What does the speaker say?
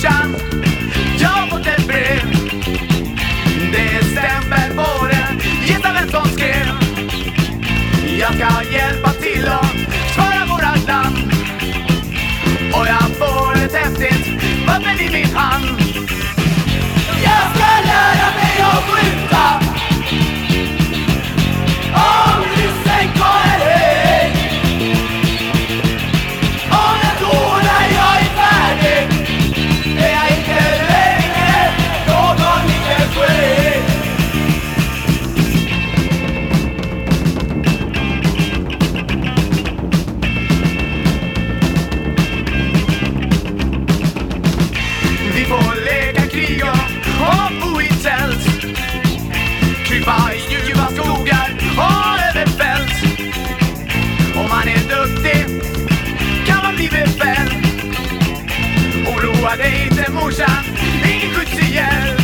morsan. Jag har fått ett brev. Det stämmer på det. Gissa vem som skrev. Jag ska hjälpa till och svara vårat land. Och jag får ett häftigt vapen i min hand. få leka krig och bo i tält Krypa i djupa skogar och över fält. Om man är duktig kan man bli befäl. Oroa dig inte morsan, ingen skjuts ihjäl.